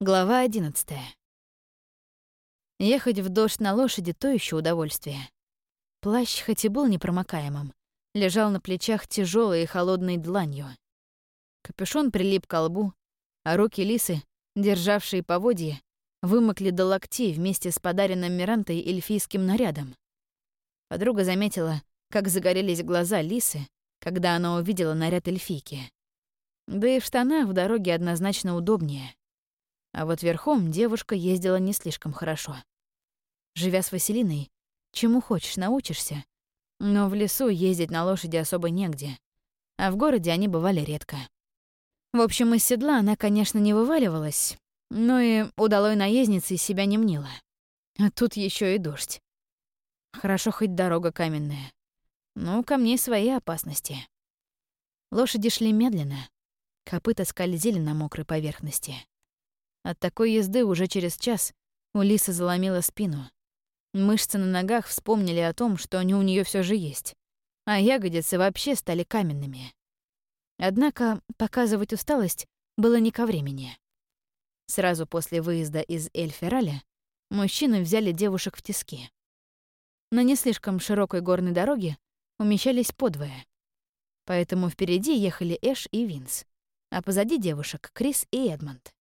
Глава одиннадцатая. Ехать в дождь на лошади — то еще удовольствие. Плащ, хоть и был непромокаемым, лежал на плечах тяжелой и холодной дланью. Капюшон прилип к лбу, а руки лисы, державшие поводья, вымокли до локтей вместе с подаренным Мирантой эльфийским нарядом. Подруга заметила, как загорелись глаза лисы, когда она увидела наряд эльфийки. Да и в штанах в дороге однозначно удобнее. А вот верхом девушка ездила не слишком хорошо. Живя с Василиной, чему хочешь научишься, но в лесу ездить на лошади особо негде, а в городе они бывали редко. В общем, из седла она, конечно, не вываливалась, но и удалой наездницей себя не мнила. А тут еще и дождь. Хорошо хоть дорога каменная. Но ко мне свои опасности. Лошади шли медленно, копыта скользили на мокрой поверхности. От такой езды уже через час у Лисы заломила спину. Мышцы на ногах вспомнили о том, что они у нее все же есть, а ягодицы вообще стали каменными. Однако показывать усталость было не ко времени. Сразу после выезда из Эльфераля мужчины взяли девушек в тиски. На не слишком широкой горной дороге умещались подвое. Поэтому впереди ехали Эш и Винс, а позади девушек — Крис и Эдмонд.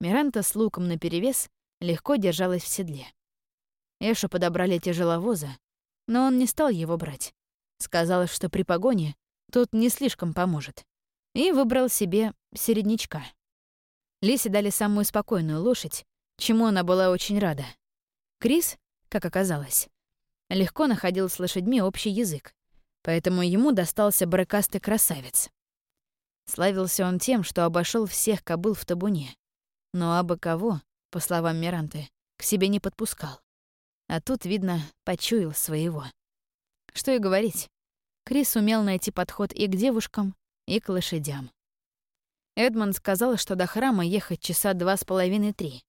Миранта с луком наперевес легко держалась в седле. Эшу подобрали тяжеловоза, но он не стал его брать. Сказал, что при погоне тот не слишком поможет. И выбрал себе середнячка. Лисе дали самую спокойную лошадь, чему она была очень рада. Крис, как оказалось, легко находил с лошадьми общий язык, поэтому ему достался барыкастый красавец. Славился он тем, что обошел всех кобыл в табуне, но абы кого, по словам Миранты, к себе не подпускал. А тут, видно, почуял своего. Что и говорить, Крис умел найти подход и к девушкам, и к лошадям. Эдмонд сказал, что до храма ехать часа два с половиной-три.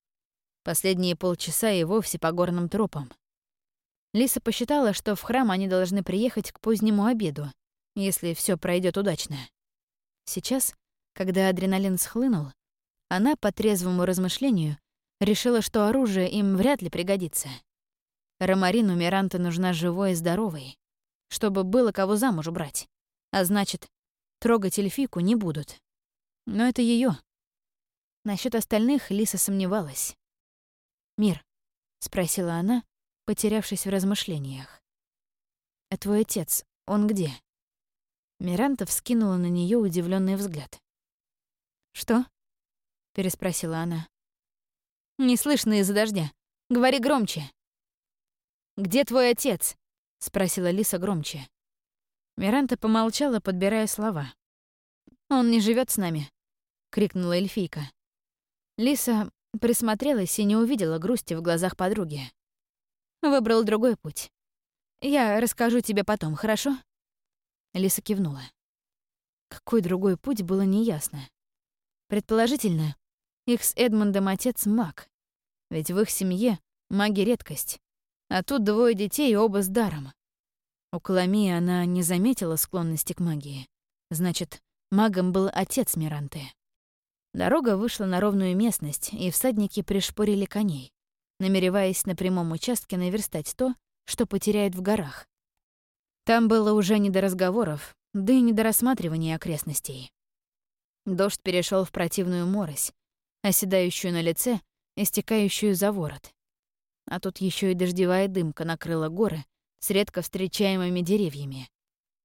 Последние полчаса и вовсе по горным тропам. Лиса посчитала, что в храм они должны приехать к позднему обеду, если все пройдет удачно. Сейчас, когда адреналин схлынул, она, по трезвому размышлению, решила, что оружие им вряд ли пригодится. Ромарину Миранта нужна живой и здоровой, чтобы было кого замуж брать. А значит, трогать эльфику не будут. Но это ее. Насчет остальных Лиса сомневалась. «Мир», — спросила она, потерявшись в размышлениях. «А твой отец, он где?» Миранта вскинула на нее удивленный взгляд. «Что?» — переспросила она. «Не слышно из-за дождя. Говори громче». «Где твой отец?» — спросила Лиса громче. Миранта помолчала, подбирая слова. «Он не живет с нами», — крикнула эльфийка. Лиса присмотрелась и не увидела грусти в глазах подруги. Выбрал другой путь. Я расскажу тебе потом, хорошо? Лиса кивнула. Какой другой путь было неясно. Предположительно, их с Эдмондом отец маг. Ведь в их семье маги — редкость. А тут двое детей, оба с даром. У Коломии она не заметила склонности к магии. Значит, магом был отец Миранты. Дорога вышла на ровную местность, и всадники пришпорили коней, намереваясь на прямом участке наверстать то, что потеряют в горах. Там было уже не до разговоров, да и не до рассматривания окрестностей. Дождь перешел в противную морось, оседающую на лице и стекающую за ворот. А тут еще и дождевая дымка накрыла горы с редко встречаемыми деревьями,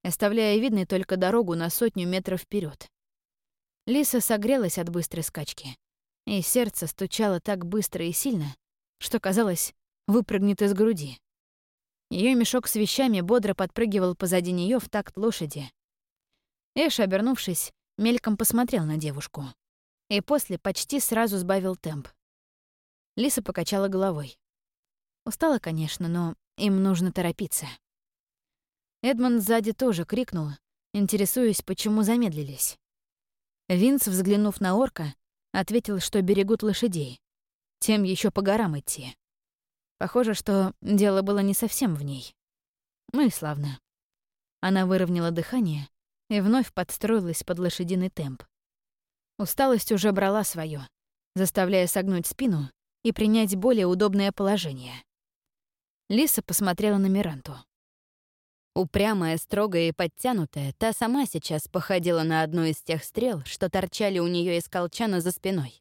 оставляя видной только дорогу на сотню метров вперед. Лиса согрелась от быстрой скачки, и сердце стучало так быстро и сильно, что, казалось, выпрыгнет из груди. Ее мешок с вещами бодро подпрыгивал позади нее в такт лошади. Эш, обернувшись, мельком посмотрел на девушку и после почти сразу сбавил темп. Лиса покачала головой. Устала, конечно, но им нужно торопиться. Эдмонд сзади тоже крикнул, интересуясь, почему замедлились. Винс, взглянув на орка, ответил, что берегут лошадей. Тем еще по горам идти. Похоже, что дело было не совсем в ней. Ну и славно. Она выровняла дыхание и вновь подстроилась под лошадиный темп. Усталость уже брала свое, заставляя согнуть спину и принять более удобное положение. Лиса посмотрела на Миранту. Упрямая, строгая и подтянутая, та сама сейчас походила на одну из тех стрел, что торчали у нее из колчана за спиной.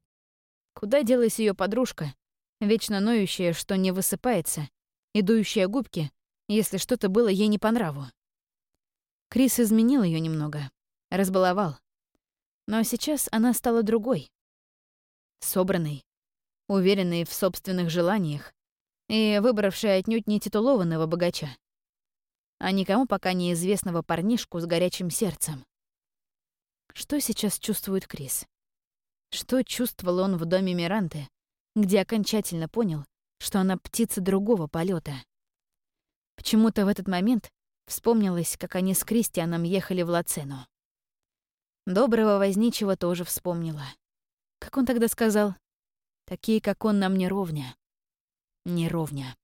Куда делась ее подружка, вечно ноющая, что не высыпается, и дующая губки, если что-то было ей не по нраву. Крис изменил ее немного, разбаловал. Но сейчас она стала другой. Собранной, уверенной в собственных желаниях и выбравшей отнюдь не титулованного богача, а никому пока неизвестного парнишку с горячим сердцем. Что сейчас чувствует Крис? Что чувствовал он в доме Миранты, где окончательно понял, что она птица другого полета. Почему-то в этот момент вспомнилось, как они с Кристианом ехали в Лацену. Доброго возничего тоже вспомнила. Как он тогда сказал? Такие, как он, нам не ровня. Не ровня.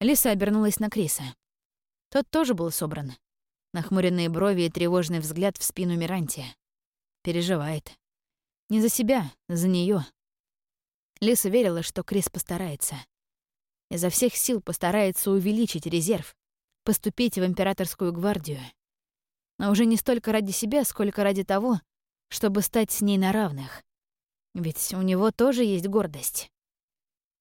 Лиса обернулась на Криса. Тот тоже был собран. Нахмуренные брови и тревожный взгляд в спину Миранти. Переживает. Не за себя, за нее. Лиса верила, что Крис постарается. Изо всех сил постарается увеличить резерв, поступить в императорскую гвардию. Но уже не столько ради себя, сколько ради того, чтобы стать с ней на равных. Ведь у него тоже есть гордость.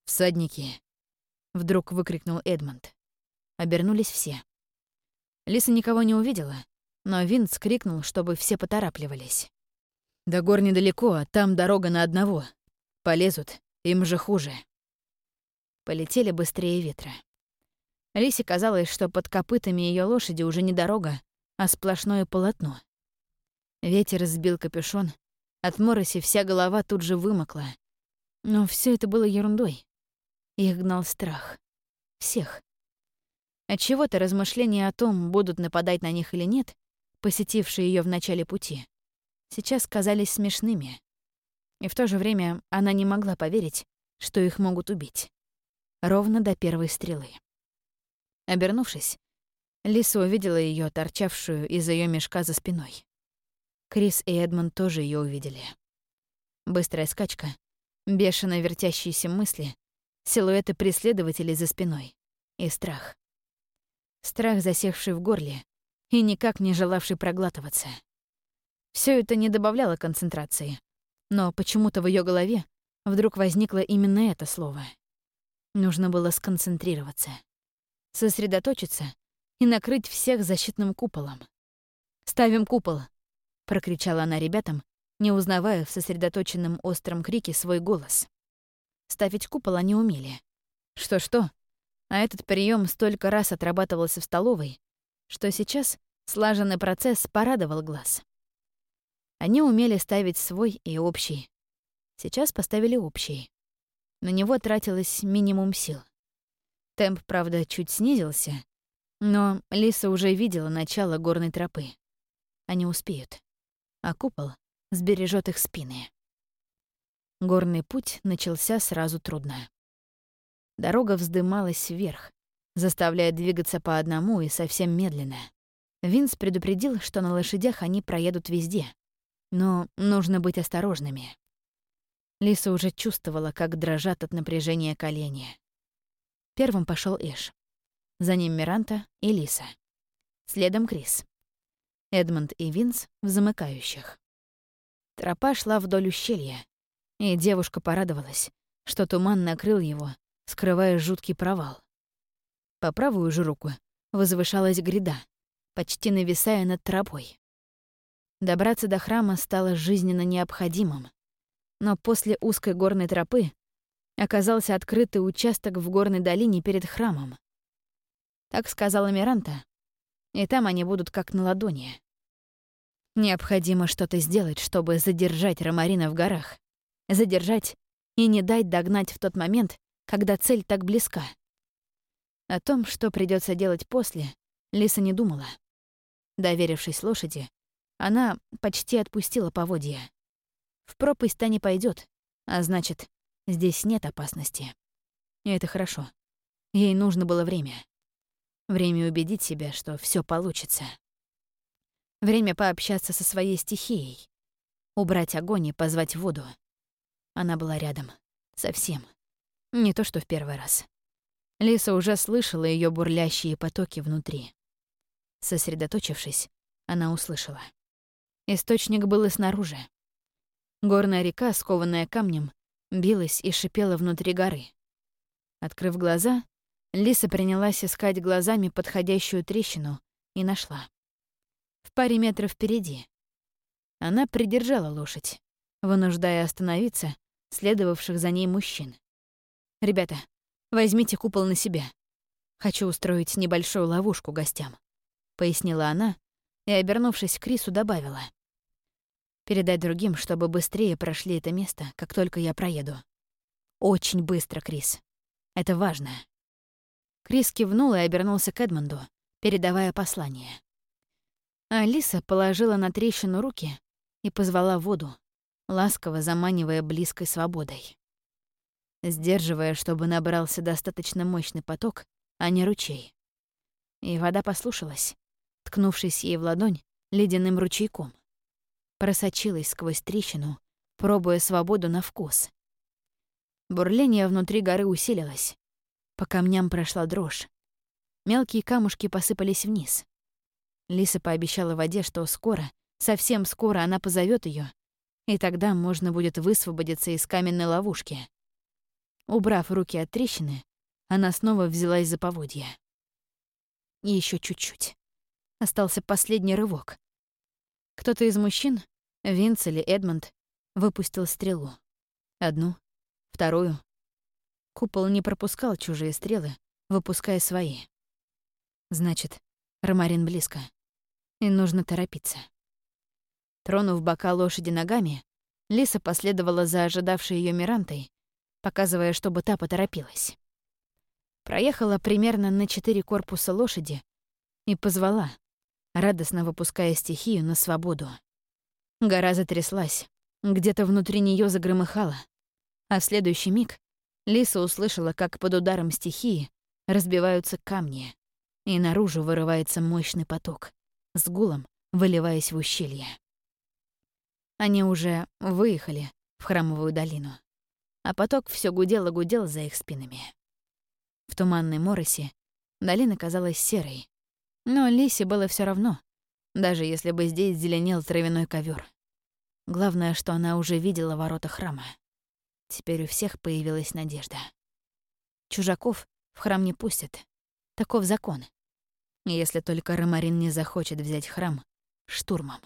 «Всадники!» — вдруг выкрикнул Эдмонд. Обернулись все. Лиса никого не увидела, но Винс крикнул, чтобы все поторапливались. «До гор недалеко, а там дорога на одного. Полезут, им же хуже. Полетели быстрее ветра. Лисе казалось, что под копытами ее лошади уже не дорога, а сплошное полотно. Ветер сбил капюшон, от мороси вся голова тут же вымокла. Но все это было ерундой. Их гнал страх. Всех. Отчего-то размышления о том, будут нападать на них или нет, посетившие ее в начале пути, сейчас казались смешными. И в то же время она не могла поверить, что их могут убить. Ровно до первой стрелы. Обернувшись, Лиса увидела ее, торчавшую из ее мешка за спиной. Крис и Эдмонд тоже ее увидели. Быстрая скачка, бешено вертящиеся мысли, силуэты преследователей за спиной и страх. Страх, засевший в горле и никак не желавший проглатываться. Все это не добавляло концентрации, но почему-то в ее голове вдруг возникло именно это слово. Нужно было сконцентрироваться, сосредоточиться и накрыть всех защитным куполом. «Ставим купол!» — прокричала она ребятам, не узнавая в сосредоточенном остром крике свой голос. Ставить купол они умели. Что-что, а этот прием столько раз отрабатывался в столовой, что сейчас слаженный процесс порадовал глаз. Они умели ставить свой и общий. Сейчас поставили общий. На него тратилось минимум сил. Темп, правда, чуть снизился, но Лиса уже видела начало горной тропы. Они успеют. А купол сбережет их спины. Горный путь начался сразу трудно. Дорога вздымалась вверх, заставляя двигаться по одному и совсем медленно. Винс предупредил, что на лошадях они проедут везде, но нужно быть осторожными. Лиса уже чувствовала, как дрожат от напряжения колени. Первым пошел Эш. За ним Миранта и Лиса. Следом Крис. Эдмонд и Винс в замыкающих. Тропа шла вдоль ущелья, и девушка порадовалась, что туман накрыл его, скрывая жуткий провал. По правую же руку возвышалась гряда, почти нависая над тропой. Добраться до храма стало жизненно необходимым. Но после узкой горной тропы оказался открытый участок в горной долине перед храмом. Так сказала Миранта, и там они будут как на ладони. Необходимо что-то сделать, чтобы задержать Ромарина в горах. Задержать и не дать догнать в тот момент, когда цель так близка. О том, что придется делать после, Лиса не думала. Доверившись лошади, она почти отпустила поводья. В пропасть-то не пойдет, а значит, здесь нет опасности. И это хорошо. Ей нужно было время. Время убедить себя, что все получится. Время пообщаться со своей стихией. Убрать огонь и позвать воду. Она была рядом. Совсем. Не то, что в первый раз. Лиса уже слышала ее бурлящие потоки внутри. Сосредоточившись, она услышала. Источник был и снаружи. Горная река, скованная камнем, билась и шипела внутри горы. Открыв глаза, Лиса принялась искать глазами подходящую трещину и нашла. В паре метров впереди. Она придержала лошадь, вынуждая остановиться следовавших за ней мужчин. «Ребята, возьмите купол на себя. Хочу устроить небольшую ловушку гостям», — пояснила она и, обернувшись к Крису, добавила. «Передать другим, чтобы быстрее прошли это место, как только я проеду. Очень быстро, Крис. Это важно». Крис кивнул и обернулся к Эдмонду, передавая послание. Алиса положила на трещину руки и позвала воду, ласково заманивая близкой свободой. Сдерживая, чтобы набрался достаточно мощный поток, а не ручей. И вода послушалась, ткнувшись ей в ладонь ледяным ручейком. Просочилась сквозь трещину, пробуя свободу на вкус. Бурление внутри горы усилилось. По камням прошла дрожь. Мелкие камушки посыпались вниз. Лиса пообещала воде, что скоро, совсем скоро она позовет ее и тогда можно будет высвободиться из каменной ловушки. Убрав руки от трещины, она снова взялась за поводья. Еще чуть-чуть. Остался последний рывок. Кто-то из мужчин, Винс или Эдмонд, выпустил стрелу. Одну, вторую. Купол не пропускал чужие стрелы, выпуская свои. Значит, Ромарин близко. И нужно торопиться. Тронув бока лошади ногами, Лиса последовала за ожидавшей ее Мирантой, показывая, чтобы та поторопилась. Проехала примерно на четыре корпуса лошади и позвала, радостно выпуская стихию на свободу. Гора затряслась, где-то внутри нее загромыхало, а в следующий миг Лиса услышала, как под ударом стихии разбиваются камни, и наружу вырывается мощный поток, с гулом выливаясь в ущелье. Они уже выехали в храмовую долину, а поток все гудел и гудел за их спинами. В туманной моросе долина казалась серой, но Лисе было все равно, даже если бы здесь зеленел травяной ковер. Главное, что она уже видела ворота храма. Теперь у всех появилась надежда. Чужаков в храм не пустят. Таков закон. Если только Ромарин не захочет взять храм штурмом.